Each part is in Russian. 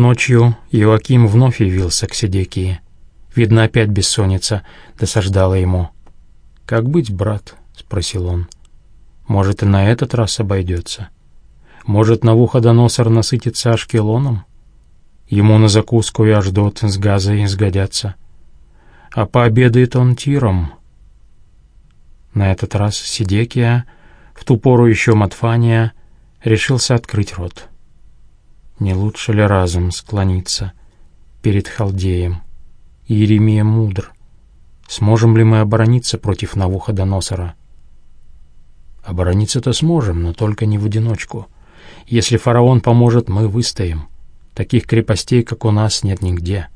Ночью Иоаким вновь явился к Сидекии. Видно, опять бессонница досаждала ему. «Как быть, брат?» — спросил он. «Может, и на этот раз обойдется? Может, Навуходоносор насытится Ашкелоном? Ему на закуску и Аждот с газой сгодятся. А пообедает он Тиром». На этот раз Сидекия, в ту пору еще Матфания, решился открыть рот. Не лучше ли разум склониться перед Халдеем? Иеремия мудр. Сможем ли мы оборониться против Навуходоносора? Оборониться-то сможем, но только не в одиночку. Если фараон поможет, мы выстоим. Таких крепостей, как у нас, нет нигде.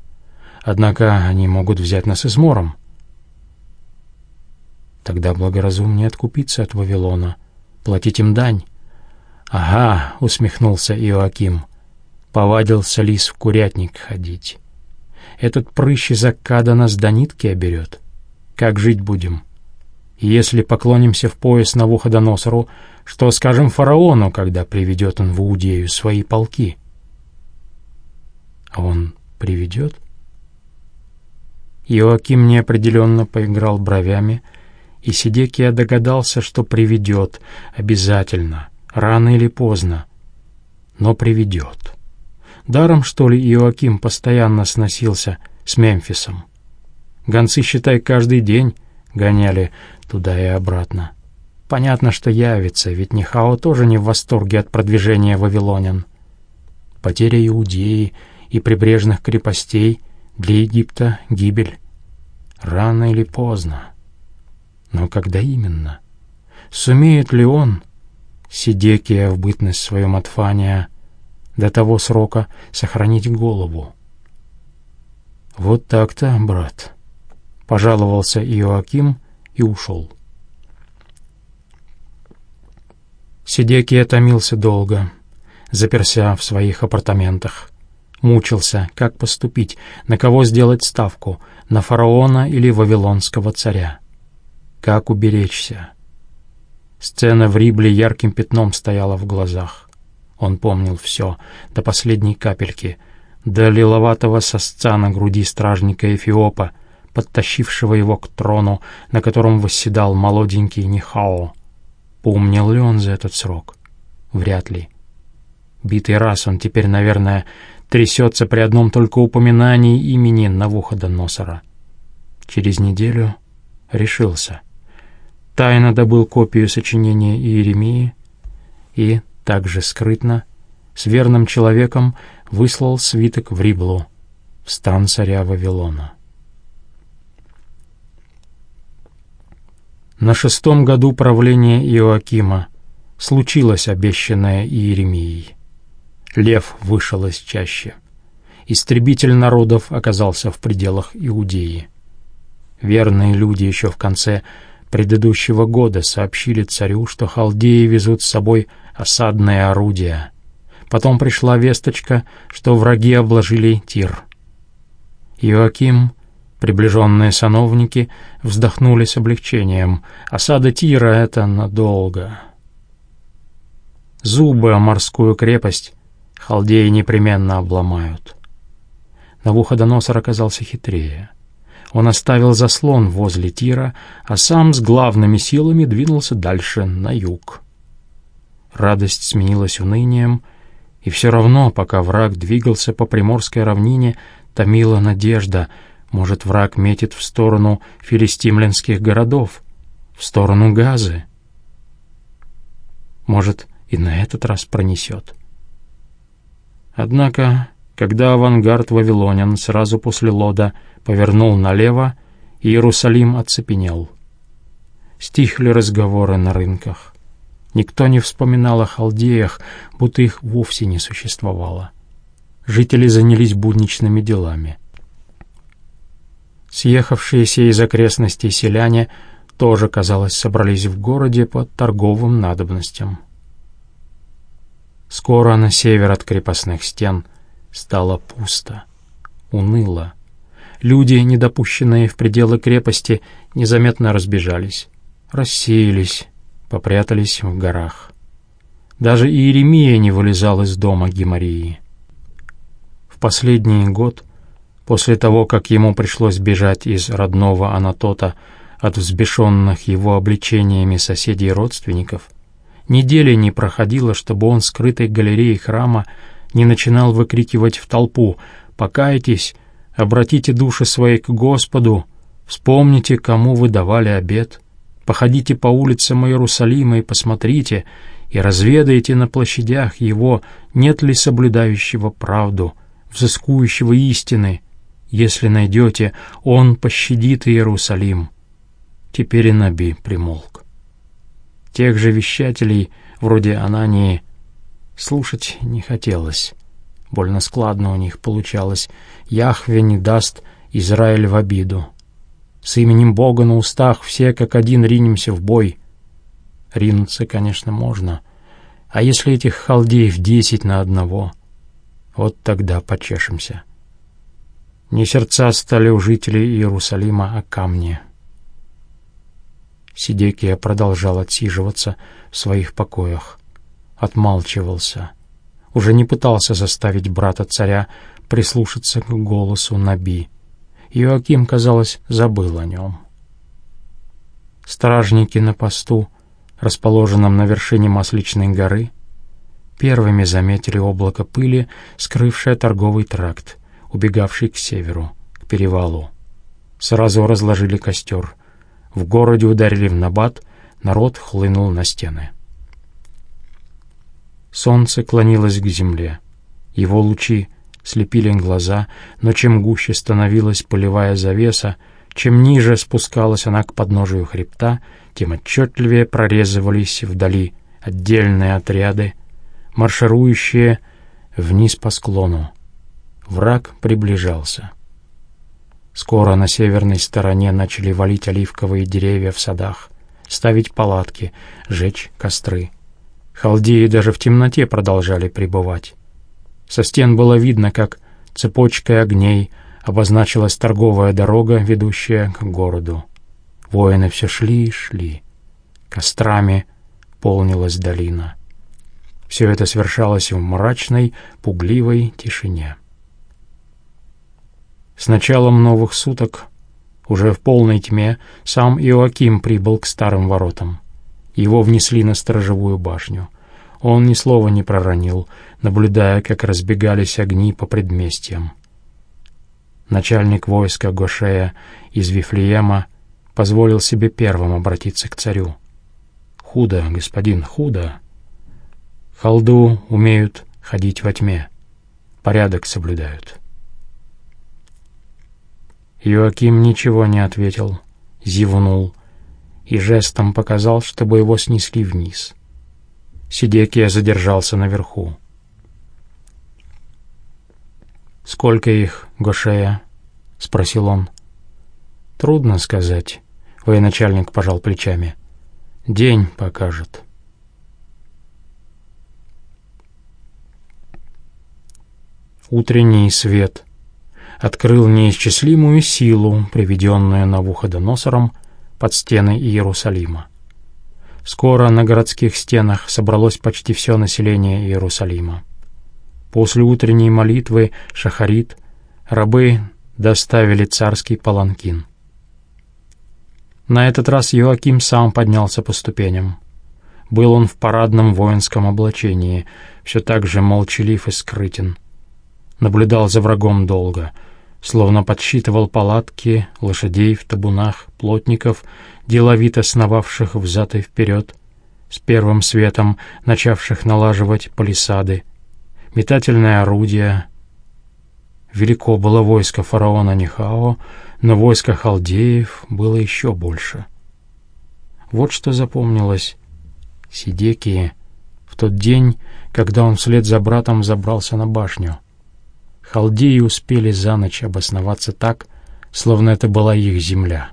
Однако они могут взять нас измором. Тогда благоразумнее откупиться от Вавилона, платить им дань. «Ага», — усмехнулся Иоаким, — «повадился лис в курятник ходить». Этот прыщ из Аккада нас до нитки оберет. Как жить будем? если поклонимся в пояс Навуходоносору, что скажем фараону, когда приведет он в Иудею свои полки? А он приведет? Иоаким неопределенно поиграл бровями, и Сидекия догадался, что приведет, обязательно, рано или поздно, но приведет. Даром, что ли, Иоаким постоянно сносился с Мемфисом. Гонцы, считай, каждый день гоняли туда и обратно. Понятно, что явится, ведь Нихао тоже не в восторге от продвижения вавилонян. Потеря Иудеи и прибрежных крепостей для Египта — гибель. Рано или поздно. Но когда именно? Сумеет ли он, Сидекия в бытность свою Матфания, до того срока сохранить голову. «Вот так-то, брат», — пожаловался Иоаким и ушел. Сидекия томился долго, заперся в своих апартаментах. Мучился, как поступить, на кого сделать ставку, на фараона или вавилонского царя. Как уберечься? Сцена в Рибле ярким пятном стояла в глазах. Он помнил все, до последней капельки, до лиловатого сосца на груди стражника Эфиопа, подтащившего его к трону, на котором восседал молоденький Нихао. Помнил ли он за этот срок? Вряд ли. Битый раз он теперь, наверное, трясется при одном только упоминании имени Навуходоносора. Через неделю решился. Тайно добыл копию сочинения Иеремии и также скрытно, с верным человеком выслал свиток в Риблу, в стан царя Вавилона. На шестом году правления Иоакима случилось обещанное Иеремией. Лев вышел из чащи. Истребитель народов оказался в пределах Иудеи. Верные люди еще в конце предыдущего года сообщили царю, что халдеи везут с собой осадное орудие. Потом пришла весточка, что враги обложили Тир. Иоаким, приближенные сановники, вздохнули с облегчением. Осада Тира — это надолго. Зубы о морскую крепость халдеи непременно обломают. Навуходоносор оказался хитрее. Он оставил заслон возле Тира, а сам с главными силами двинулся дальше, на юг. Радость сменилась унынием, и все равно, пока враг двигался по Приморской равнине, томила надежда, может, враг метит в сторону филистимлянских городов, в сторону Газы. Может, и на этот раз пронесет. Однако, когда авангард вавилонян сразу после Лода повернул налево, Иерусалим оцепенел. Стихли разговоры на рынках. Никто не вспоминал о халдеях, будто их вовсе не существовало. Жители занялись будничными делами. Съехавшиеся из окрестностей селяне тоже, казалось, собрались в городе под торговым надобностям. Скоро на север от крепостных стен стало пусто, уныло. Люди, недопущенные в пределы крепости, незаметно разбежались, рассеялись, попрятались в горах. Даже Иеремия не вылезал из дома Гемории. В последний год, после того, как ему пришлось бежать из родного Анатота от взбешенных его обличениями соседей и родственников, недели не проходило, чтобы он скрытой галереей храма не начинал выкрикивать в толпу «Покайтесь! Обратите души свои к Господу! Вспомните, кому вы давали обет! Походите по улицам Иерусалима и посмотрите, и разведайте на площадях его, нет ли соблюдающего правду, взыскующего истины. Если найдете, он пощадит Иерусалим». Теперь и Наби примолк. Тех же вещателей, вроде Анании, Слушать не хотелось. Больно складно у них получалось. Яхве не даст Израиль в обиду. С именем Бога на устах все как один ринемся в бой. Ринуться, конечно, можно. А если этих халдеев десять на одного? Вот тогда почешемся. Не сердца стали у жителей Иерусалима, а камни. Сидекия продолжал отсиживаться в своих покоях отмалчивался. Уже не пытался заставить брата царя прислушаться к голосу Наби. Иоаким, казалось, забыл о нем. Стражники на посту, расположенном на вершине Масличной горы, первыми заметили облако пыли, скрывшее торговый тракт, убегавший к северу, к перевалу. Сразу разложили костер. В городе ударили в набат, народ хлынул на стены. Солнце клонилось к земле. Его лучи слепили глаза, но чем гуще становилась полевая завеса, чем ниже спускалась она к подножию хребта, тем отчетливее прорезывались вдали отдельные отряды, марширующие вниз по склону. Враг приближался. Скоро на северной стороне начали валить оливковые деревья в садах, ставить палатки, жечь костры. Халдеи даже в темноте продолжали пребывать. Со стен было видно, как цепочкой огней обозначилась торговая дорога, ведущая к городу. Воины все шли и шли. Кострами полнилась долина. Все это совершалось в мрачной, пугливой тишине. С началом новых суток, уже в полной тьме, сам Иоаким прибыл к старым воротам. Его внесли на сторожевую башню. Он ни слова не проронил, наблюдая, как разбегались огни по предместьям. Начальник войска Гошея из Вифлеема позволил себе первым обратиться к царю. «Худо, господин, худо. Халду умеют ходить во тьме, порядок соблюдают». Иоаким ничего не ответил, зевнул — и жестом показал, чтобы его снесли вниз. Сидекия задержался наверху. «Сколько их, Гошея?» — спросил он. «Трудно сказать», — военачальник пожал плечами. «День покажет». Утренний свет открыл неисчислимую силу, приведенную Навуходоносором под стены Иерусалима. Скоро на городских стенах собралось почти все население Иерусалима. После утренней молитвы Шахарит рабы доставили царский паланкин. На этот раз Иоаким сам поднялся по ступеням. Был он в парадном воинском облачении, все так же молчалив и скрытен. Наблюдал за врагом долго — словно подсчитывал палатки, лошадей в табунах, плотников, деловито сновавших взад и вперед, с первым светом начавших налаживать палисады, метательное орудие. Велико было войско фараона Нихао, но войско халдеев было еще больше. Вот что запомнилось Сидекии в тот день, когда он вслед за братом забрался на башню — халдеи успели за ночь обосноваться так, словно это была их земля.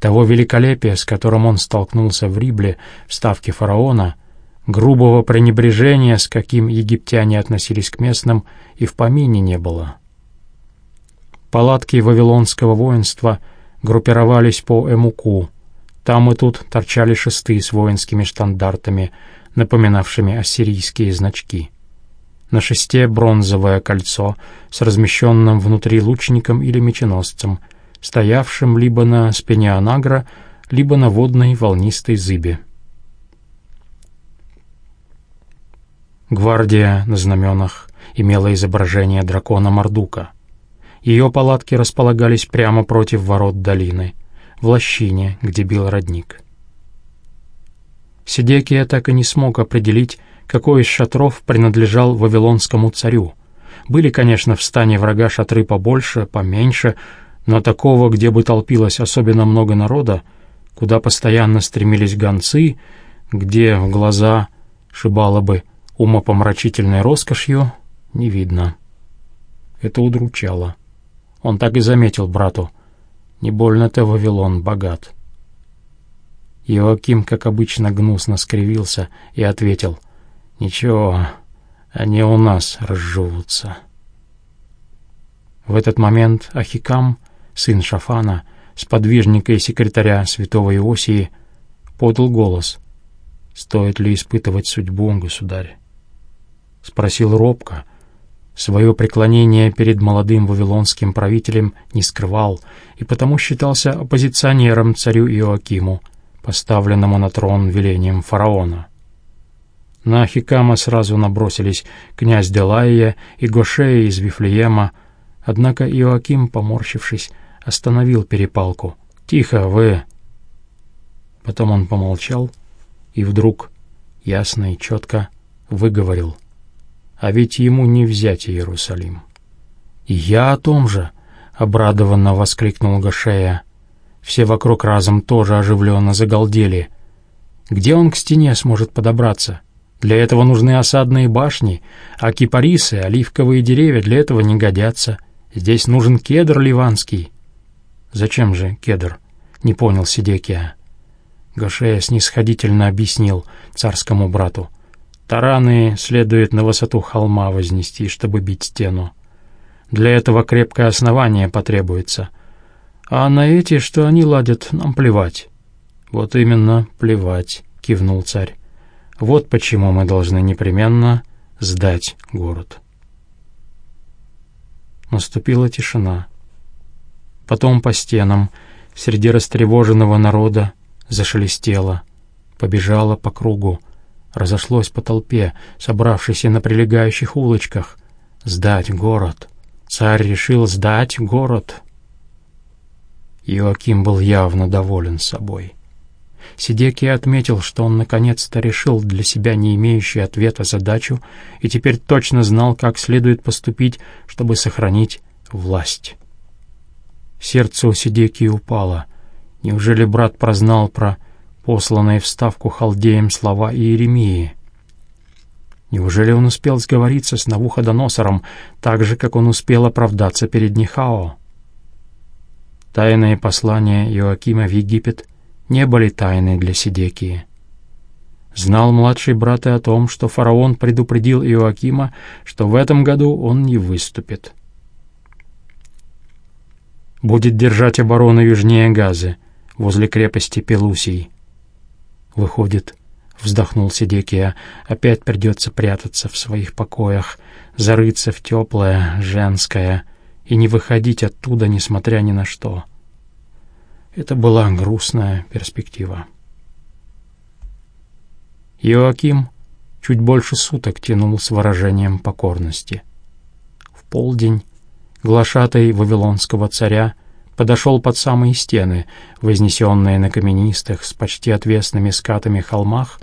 Того великолепия, с которым он столкнулся в Рибле в ставке фараона, грубого пренебрежения, с каким египтяне относились к местным, и в помине не было. Палатки вавилонского воинства группировались по Эмуку. Там и тут торчали шесты с воинскими штандартами, напоминавшими ассирийские значки — На шесте бронзовое кольцо с размещенным внутри лучником или меченосцем, стоявшим либо на спине анагра, либо на водной волнистой зыбе. Гвардия на знаменах имела изображение дракона Мордука. Ее палатки располагались прямо против ворот долины, в лощине, где бил родник. Сидекия так и не смог определить, какой из шатров принадлежал вавилонскому царю. Были, конечно, в стане врага шатры побольше, поменьше, но такого, где бы толпилось особенно много народа, куда постоянно стремились гонцы, где в глаза шибало бы умопомрачительной роскошью, не видно. Это удручало. Он так и заметил брату. Не больно-то Вавилон богат. Иоаким, как обычно, гнусно скривился и ответил. «Ничего, они у нас разживутся». В этот момент Ахикам, сын Шафана, сподвижника и секретаря святого Иосии, подал голос. «Стоит ли испытывать судьбу, государь?» Спросил робко. Свое преклонение перед молодым вавилонским правителем не скрывал и потому считался оппозиционером царю Иоакиму, поставленному на трон велением фараона. На Ахикама сразу набросились князь Делайя и Гошея из Вифлеема, однако Иоаким, поморщившись, остановил перепалку. «Тихо, вы!» Потом он помолчал и вдруг, ясно и четко, выговорил. «А ведь ему не взять Иерусалим». «И я о том же!» — обрадованно воскликнул Гошея. Все вокруг разом тоже оживленно загалдели. «Где он к стене сможет подобраться?» Для этого нужны осадные башни, а кипарисы, оливковые деревья для этого не годятся. Здесь нужен кедр ливанский. «Зачем же кедр?» — не понял Сидекия. Гошея снисходительно объяснил царскому брату. «Тараны следует на высоту холма вознести, чтобы бить стену. Для этого крепкое основание потребуется. А на эти, что они ладят, нам плевать». «Вот именно, плевать», — кивнул царь. «Вот почему мы должны непременно сдать город». Наступила тишина. Потом по стенам, среди растревоженного народа, зашелестело, побежало по кругу, разошлось по толпе, собравшейся на прилегающих улочках. Сдать город. Царь решил сдать город. Иоаким был явно доволен собой. Сидекия отметил, что он наконец-то решил для себя не имеющий ответа задачу и теперь точно знал, как следует поступить, чтобы сохранить власть. Сердце у Сидекии упало. Неужели брат прознал про посланные в ставку халдеем слова Иеремии? Неужели он успел сговориться с Навуходоносором так же, как он успел оправдаться перед Нихао? Тайные послания Иоакима в Египет не были тайны для Сидекии. Знал младший брат и о том, что фараон предупредил Иоакима, что в этом году он не выступит будет держать оборону южнее Газы, возле крепости Пелусий. Выходит, вздохнул Сидекия, опять придется прятаться в своих покоях, зарыться в теплое, женское и не выходить оттуда, несмотря ни на что. Это была грустная перспектива. Иоаким чуть больше суток тянул с выражением покорности. В полдень глашатай вавилонского царя, подошел под самые стены, вознесенные на каменистых с почти отвесными скатами холмах,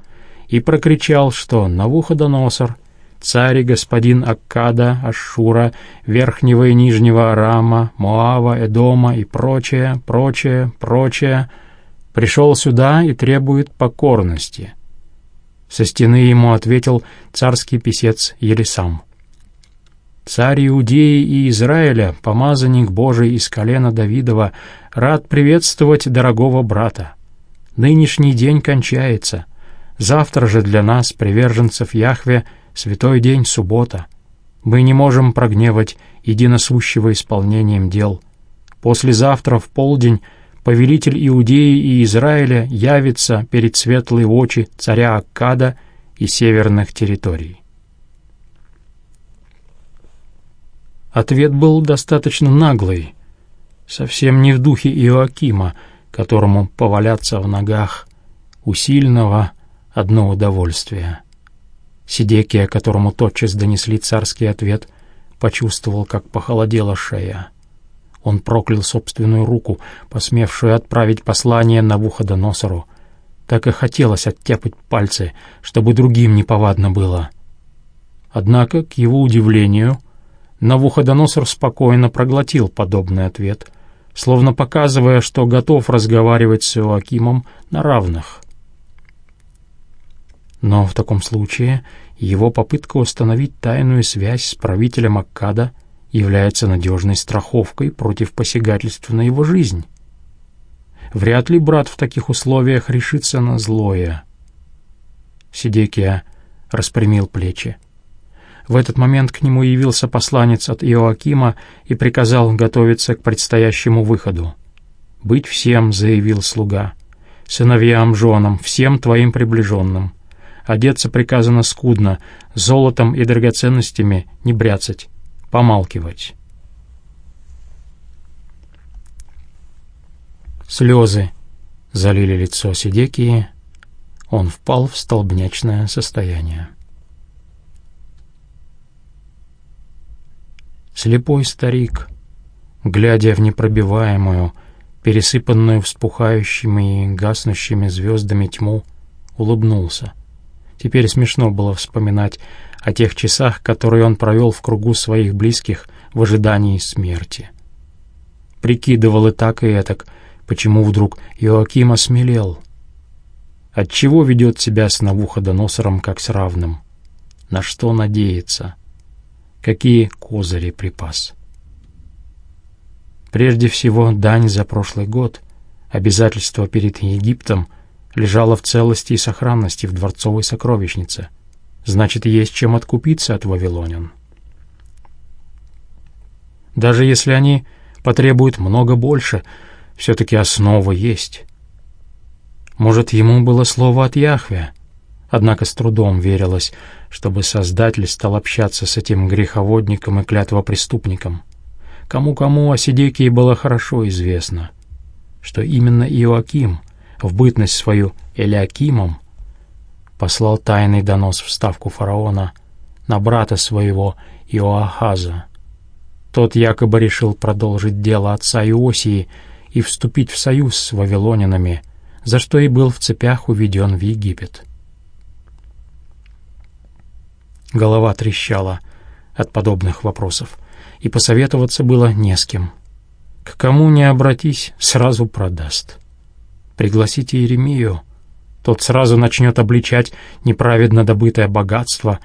и прокричал, что Навуходоносор, царь господин Аккада, Ашура, Верхнего и Нижнего Арама, Моава, Эдома и прочее, прочее, прочее, пришел сюда и требует покорности. Со стены ему ответил царский писец Елисам — Царь Иудеи и Израиля, помазанник Божий из колена Давидова, рад приветствовать дорогого брата. Нынешний день кончается. Завтра же для нас, приверженцев Яхве, святой день суббота. Мы не можем прогневать единосущего исполнением дел. Послезавтра в полдень повелитель Иудеи и Израиля явится перед светлые очи царя Аккада и северных территорий. Ответ был достаточно наглый, совсем не в духе Иоакима, которому поваляться в ногах у сильного одно удовольствие. Сидекия, которому тотчас донесли царский ответ, почувствовал, как похолодела шея. Он проклял собственную руку, посмевшую отправить послание на Навуходоносору. Так и хотелось оттяпать пальцы, чтобы другим неповадно было. Однако, к его удивлению, Навуходоносор спокойно проглотил подобный ответ, словно показывая, что готов разговаривать с Иоакимом на равных. Но в таком случае его попытка установить тайную связь с правителем Аккада является надежной страховкой против посягательства на его жизнь. Вряд ли брат в таких условиях решится на злое. Сидекия распрямил плечи. В этот момент к нему явился посланец от Иоакима и приказал готовиться к предстоящему выходу. «Быть всем», — заявил слуга, — «сыновьям, женам, всем твоим приближенным. Одеться приказано скудно, золотом и драгоценностями не бряцать, помалкивать». Слезы залили лицо Сидекии, он впал в столбнячное состояние. Слепой старик, глядя в непробиваемую, пересыпанную вспухающими и гаснущими звездами тьму, улыбнулся. Теперь смешно было вспоминать о тех часах, которые он провел в кругу своих близких в ожидании смерти. Прикидывал и так, и этак, почему вдруг Иоаким осмелел. Отчего ведет себя с Навуходоносором как с равным? На что надеется? какие козыри припас. Прежде всего, дань за прошлый год, обязательство перед Египтом, лежало в целости и сохранности в дворцовой сокровищнице. Значит, есть чем откупиться от вавилонян. Даже если они потребуют много больше, все-таки основа есть. Может, ему было слово от Яхве, однако с трудом верилось, чтобы Создатель стал общаться с этим греховодником и клятвопреступником. Кому-кому о Сидекии было хорошо известно, что именно Иоаким, в бытность свою Элиакимом, послал тайный донос в ставку фараона на брата своего Иоахаза. Тот якобы решил продолжить дело отца Иосии и вступить в союз с вавилонянами, за что и был в цепях уведен в Египет. Голова трещала от подобных вопросов, и посоветоваться было не с кем. К кому не обратись, сразу продаст. Пригласите Еремию, тот сразу начнет обличать неправедно добытое богатство,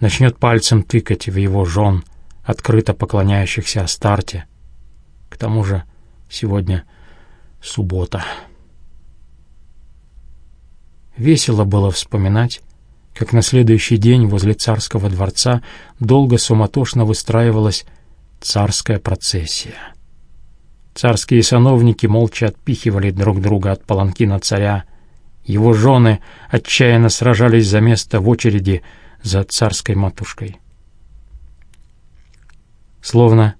начнет пальцем тыкать в его жен, открыто поклоняющихся Астарте. К тому же сегодня суббота. Весело было вспоминать, как на следующий день возле царского дворца долго суматошно выстраивалась царская процессия. Царские сановники молча отпихивали друг друга от паланкина царя, его жены отчаянно сражались за место в очереди за царской матушкой. Словно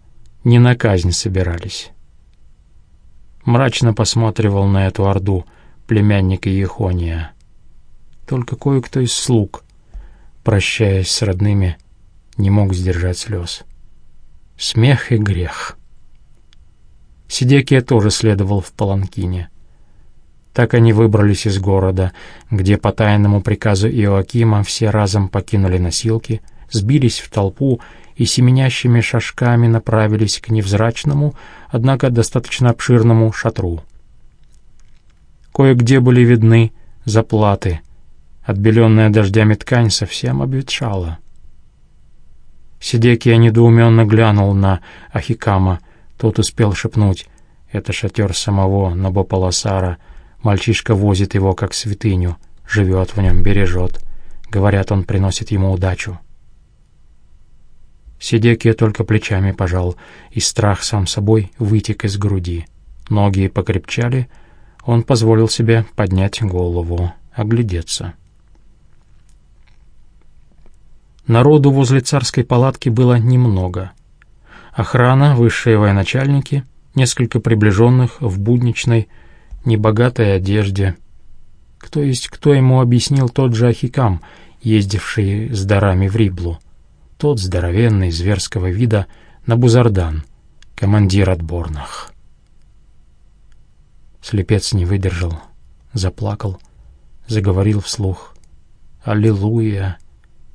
не на казнь собирались. Мрачно посматривал на эту орду племянник Ехония. Только кое-кто из слуг, прощаясь с родными, не мог сдержать слез. Смех и грех. Сидекия тоже следовал в Паланкине. Так они выбрались из города, где по тайному приказу Иоакима все разом покинули носилки, сбились в толпу и семенящими шажками направились к невзрачному, однако достаточно обширному шатру. Кое-где были видны заплаты, Отбеленная дождями ткань совсем обветшала. Сидекия недоуменно глянул на Ахикама. Тот успел шепнуть. «Это шатер самого Набополосара. Мальчишка возит его как святыню, живет в нем, бережет. Говорят, он приносит ему удачу». Сидекия только плечами пожал, и страх сам собой вытек из груди. Ноги покрепчали, он позволил себе поднять голову, оглядеться. Народу возле царской палатки было немного. Охрана, высшие военачальники, несколько приближенных в будничной, небогатой одежде. Кто есть кто ему объяснил тот же Ахикам, ездивший с дарами в Риблу. Тот здоровенный, зверского вида, Набузардан, командир отборных. Слепец не выдержал, заплакал, заговорил вслух. «Аллилуйя!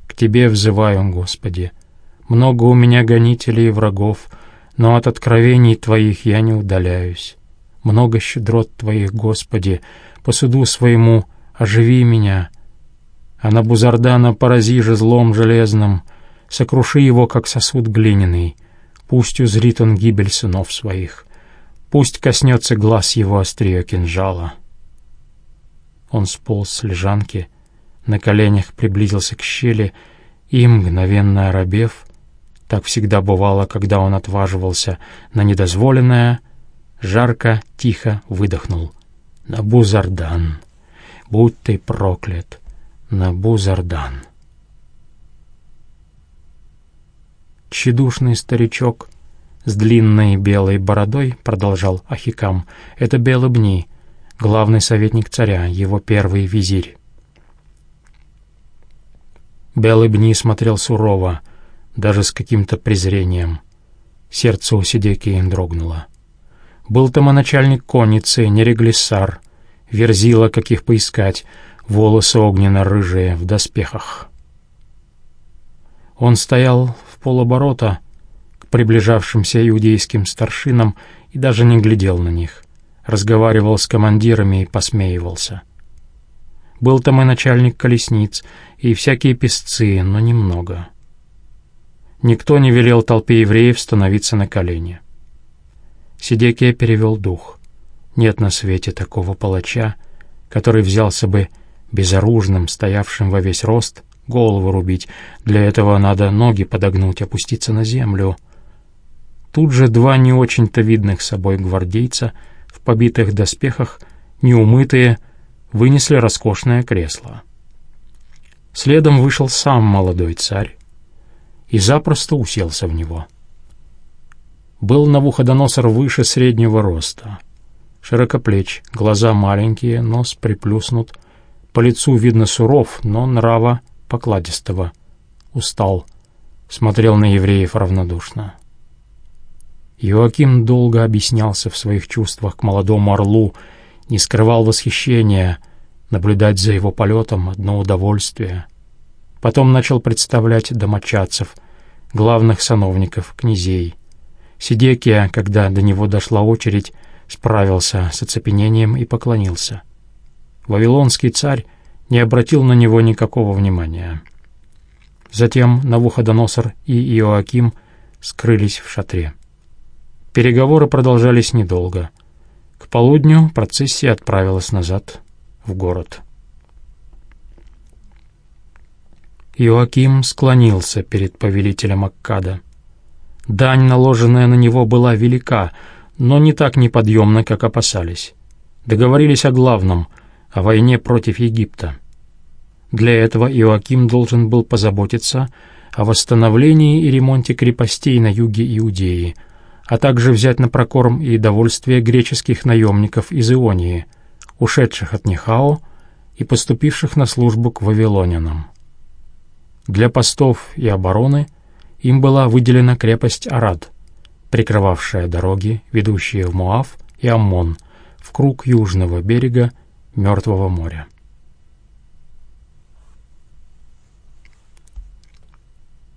К Тебе взываю, Господи! Много у меня гонителей и врагов, но от откровений Твоих я не удаляюсь. Много щедрот Твоих, Господи, по суду своему оживи меня. А на Бузардана порази же злом железным, сокруши его, как сосуд глиняный. Пусть узрит он гибель сынов своих, пусть коснется глаз его острие кинжала». Он сполз с лежанки, на коленях приблизился к щели и, мгновенно оробев, так всегда бывало, когда он отваживался на недозволенное, жарко, тихо выдохнул. «Набузардан! Будь ты проклят! Набузардан!» Тщедушный старичок с длинной белой бородой, продолжал Ахикам, это Белобни, главный советник царя, его первый визирь. Белый Бни смотрел сурово, даже с каким-то презрением. Сердце у Сидеки дрогнуло. Был там начальник конницы, Нереглиссар, верзила, каких поискать, волосы огненно-рыжие, в доспехах. Он стоял в полоборота к приближавшимся иудейским старшинам и даже не глядел на них разговаривал с командирами и посмеивался. Был там и начальник колесниц, и всякие песцы, но немного. Никто не велел толпе евреев становиться на колени. Сидекия перевел дух. Нет на свете такого палача, который взялся бы безоружным, стоявшим во весь рост, голову рубить. Для этого надо ноги подогнуть, опуститься на землю. Тут же два не очень-то видных собой гвардейца — побитых доспехах, неумытые, вынесли роскошное кресло. Следом вышел сам молодой царь и запросто уселся в него. Был Навуходоносор выше среднего роста, широкоплеч, глаза маленькие, нос приплюснут, по лицу видно суров, но нрава покладистого. Устал, смотрел на евреев равнодушно. Иоаким долго объяснялся в своих чувствах к молодому орлу, не скрывал восхищения, наблюдать за его полетом — одно удовольствие. Потом начал представлять домочадцев, главных сановников, князей. Сидекия, когда до него дошла очередь, справился с оцепенением и поклонился. Вавилонский царь не обратил на него никакого внимания. Затем Навуходоносор и Иоаким скрылись в шатре. Переговоры продолжались недолго. К полудню процессия отправилась назад в город. Иоаким склонился перед повелителем Аккада. Дань, наложенная на него, была велика, но не так неподъемна, как опасались. Договорились о главном — о войне против Египта. Для этого Иоаким должен был позаботиться о восстановлении и ремонте крепостей на юге Иудеи — а также взять на прокорм и довольствие греческих наемников из Ионии, ушедших от Нихао и поступивших на службу к вавилонянам. Для постов и обороны им была выделена крепость Арад, прикрывавшая дороги, ведущие в Муав и Аммон, в круг южного берега Мертвого моря.